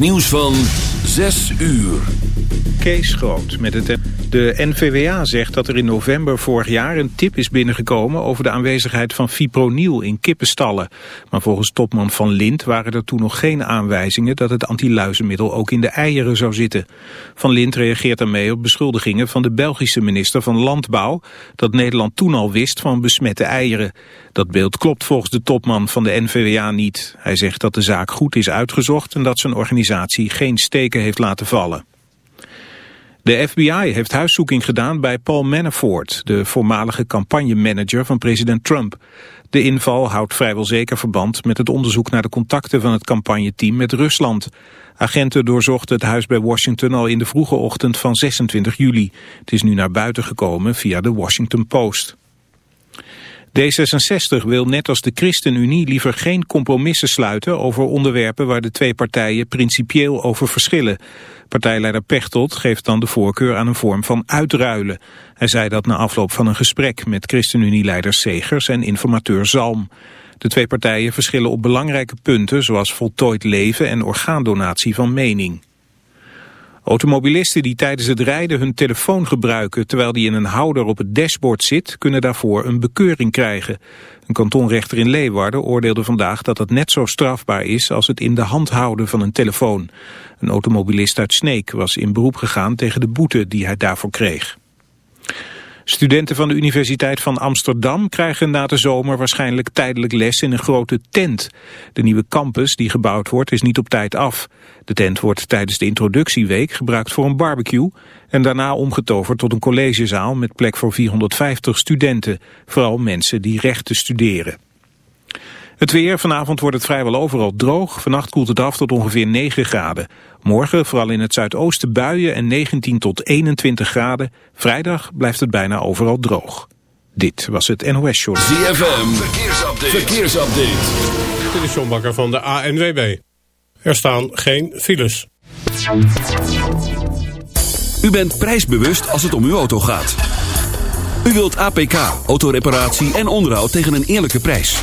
Nieuws van 6 uur. Kees Groot met het... De NVWA zegt dat er in november vorig jaar een tip is binnengekomen over de aanwezigheid van fipronil in kippenstallen. Maar volgens topman Van Lint waren er toen nog geen aanwijzingen dat het antiluizenmiddel ook in de eieren zou zitten. Van Lint reageert daarmee op beschuldigingen van de Belgische minister van Landbouw dat Nederland toen al wist van besmette eieren. Dat beeld klopt volgens de topman van de NVWA niet. Hij zegt dat de zaak goed is uitgezocht en dat zijn organisatie geen steken heeft laten vallen. De FBI heeft huiszoeking gedaan bij Paul Manafort, de voormalige campagnemanager van president Trump. De inval houdt vrijwel zeker verband met het onderzoek naar de contacten van het campagneteam met Rusland. Agenten doorzochten het huis bij Washington al in de vroege ochtend van 26 juli. Het is nu naar buiten gekomen via de Washington Post. D66 wil net als de ChristenUnie liever geen compromissen sluiten over onderwerpen waar de twee partijen principieel over verschillen. Partijleider Pechtold geeft dan de voorkeur aan een vorm van uitruilen. Hij zei dat na afloop van een gesprek met ChristenUnie-leider Segers en informateur Zalm. De twee partijen verschillen op belangrijke punten zoals voltooid leven en orgaandonatie van mening. Automobilisten die tijdens het rijden hun telefoon gebruiken terwijl die in een houder op het dashboard zit, kunnen daarvoor een bekeuring krijgen. Een kantonrechter in Leeuwarden oordeelde vandaag dat het net zo strafbaar is als het in de hand houden van een telefoon. Een automobilist uit Sneek was in beroep gegaan tegen de boete die hij daarvoor kreeg. Studenten van de Universiteit van Amsterdam krijgen na de zomer waarschijnlijk tijdelijk les in een grote tent. De nieuwe campus die gebouwd wordt is niet op tijd af. De tent wordt tijdens de introductieweek gebruikt voor een barbecue en daarna omgetoverd tot een collegezaal met plek voor 450 studenten, vooral mensen die rechten studeren. Het weer, vanavond wordt het vrijwel overal droog. Vannacht koelt het af tot ongeveer 9 graden. Morgen vooral in het zuidoosten buien en 19 tot 21 graden. Vrijdag blijft het bijna overal droog. Dit was het NOS Show. ZFM, verkeersupdate. verkeersupdate. Dit is John Bakker van de ANWB. Er staan geen files. U bent prijsbewust als het om uw auto gaat. U wilt APK, autoreparatie en onderhoud tegen een eerlijke prijs.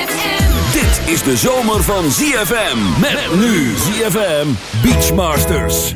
Dit is de zomer van ZFM. Met nu ZFM Beachmasters.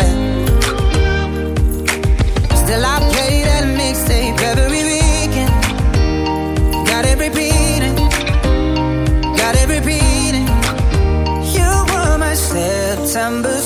September.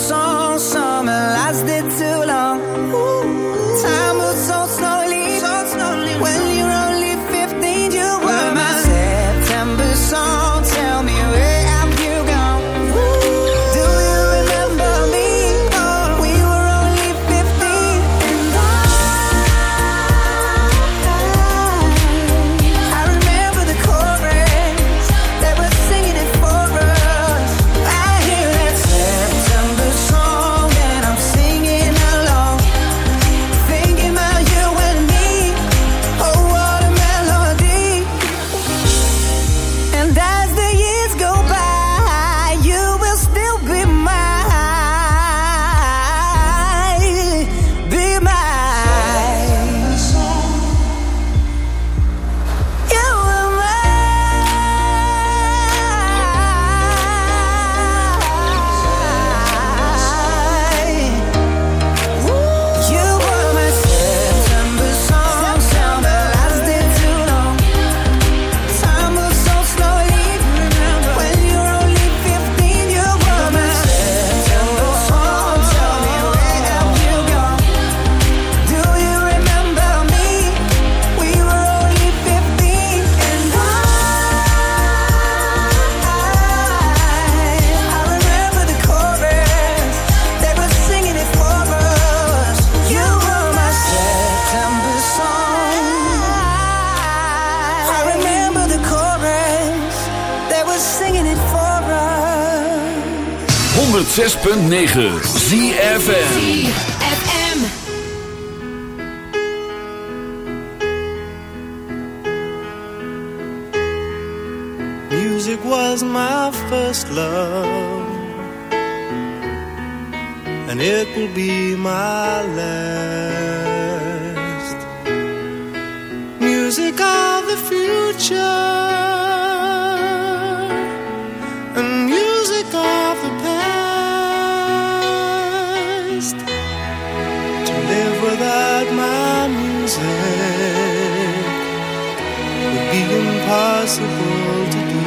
106.9 without my music would be impossible to do.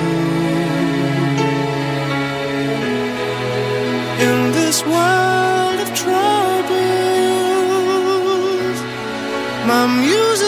In this world of troubles, my music.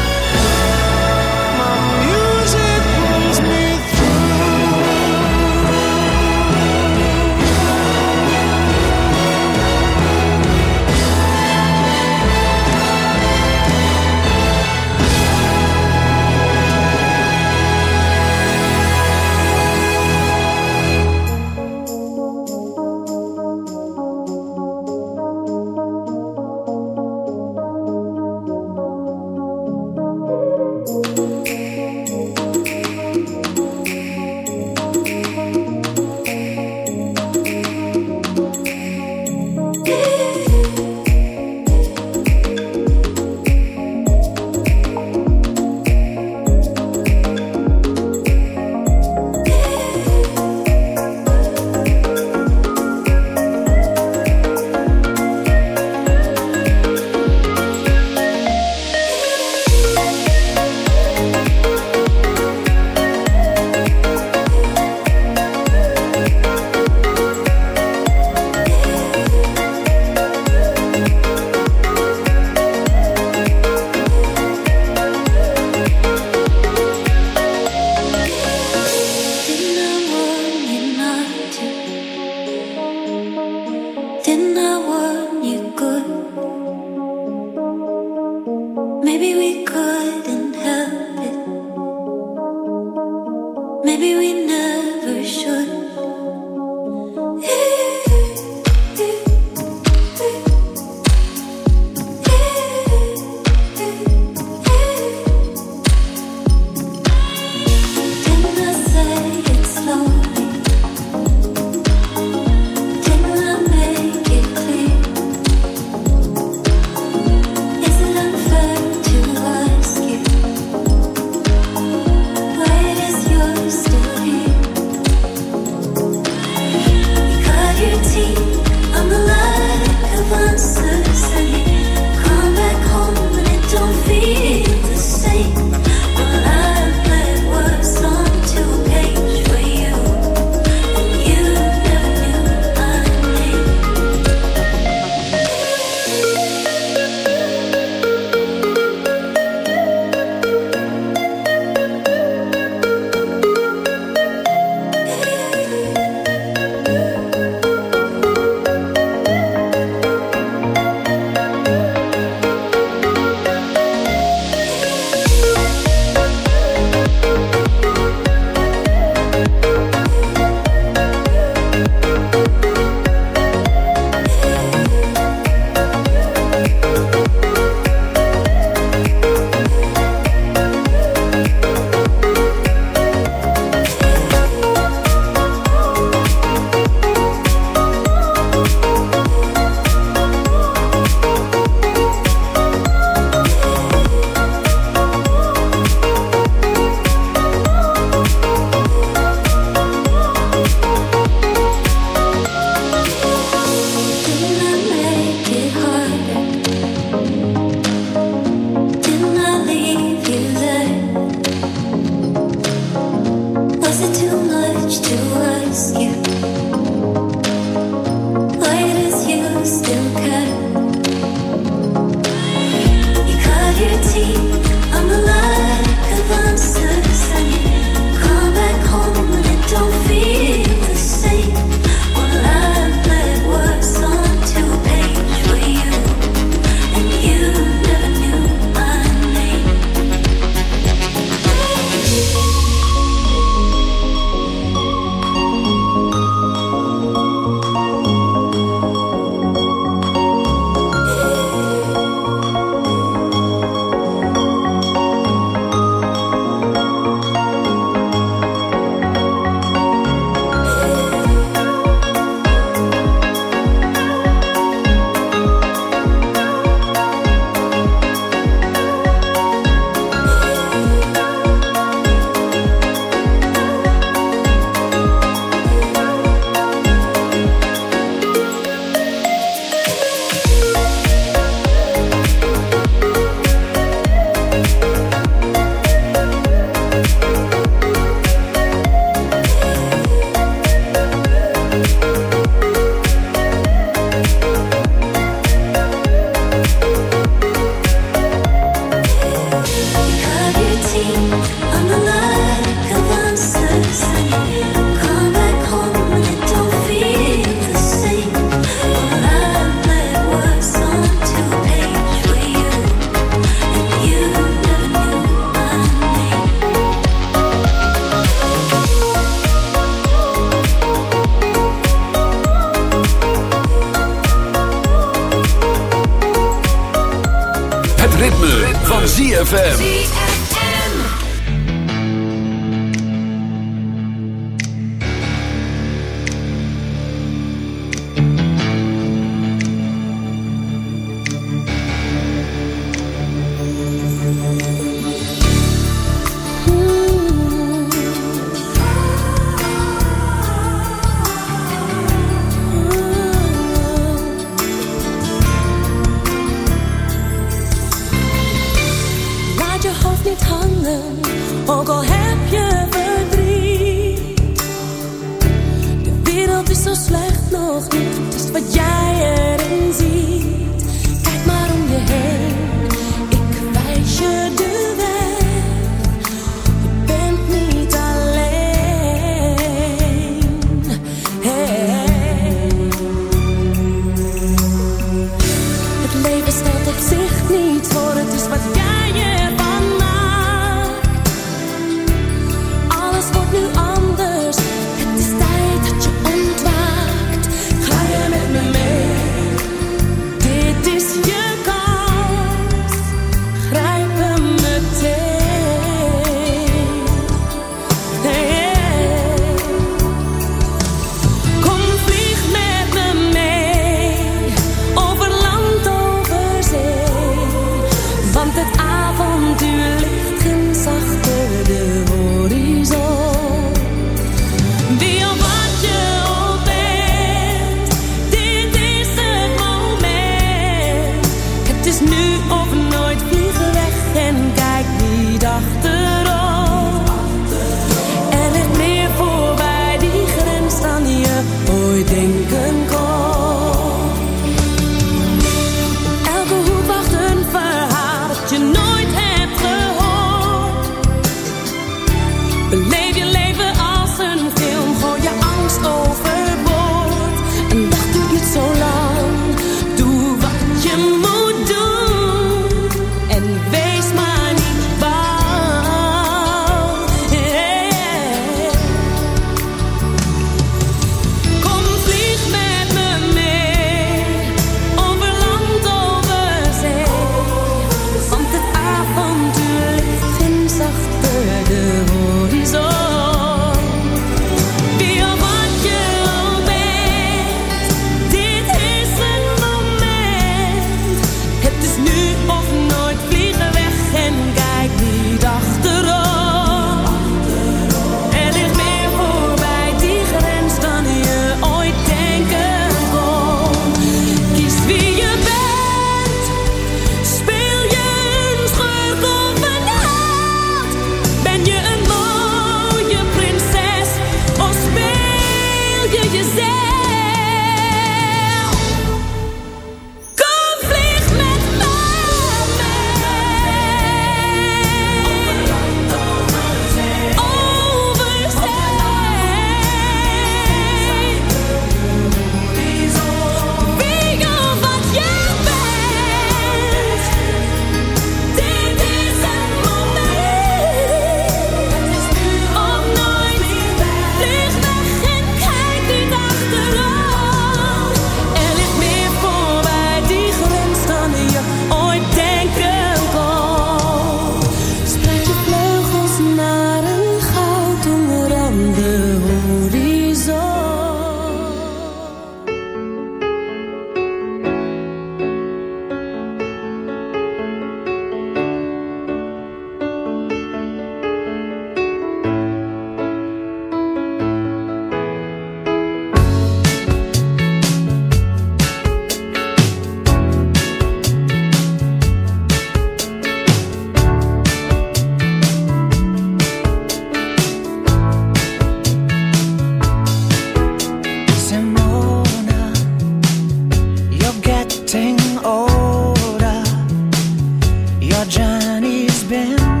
Journey's been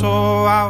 so I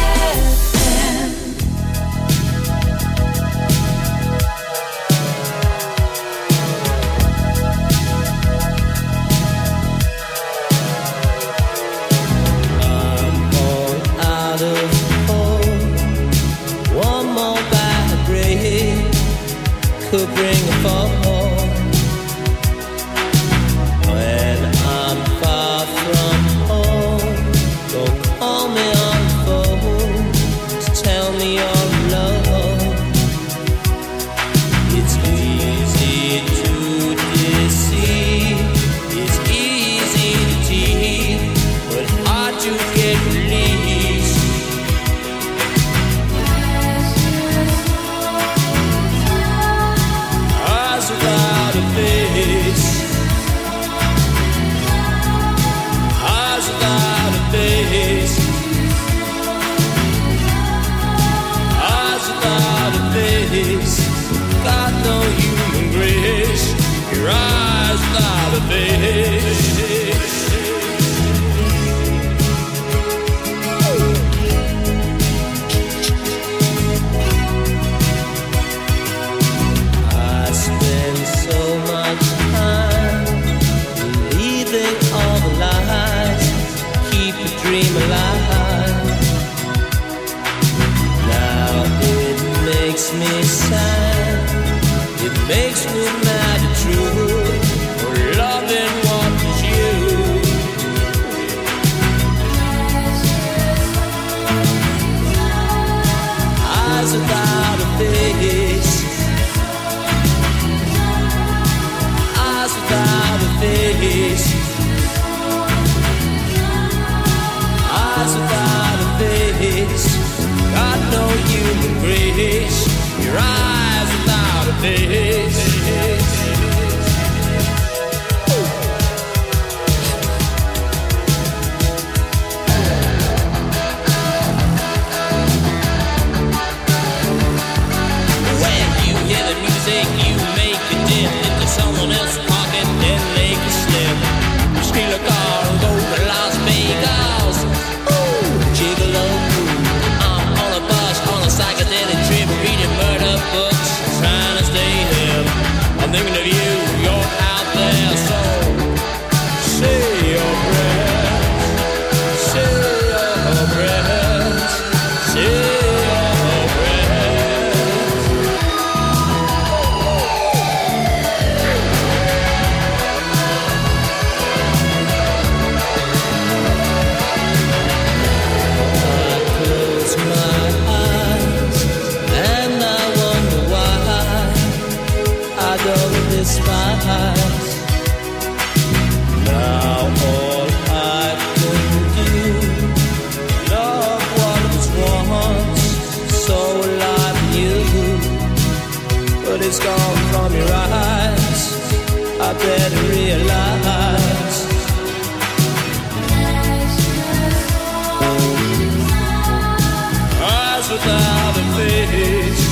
without a face.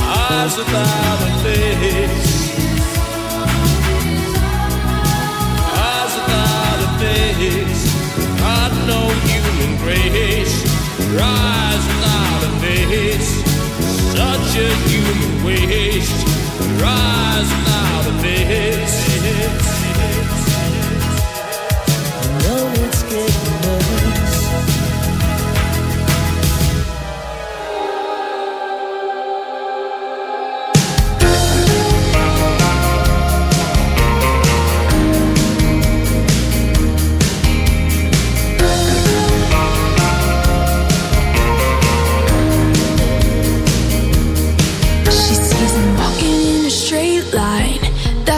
Eyes without a face. Eyes without a face. Not no human grace. Eyes without a face. Such a human waste. Rise.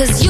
Cause you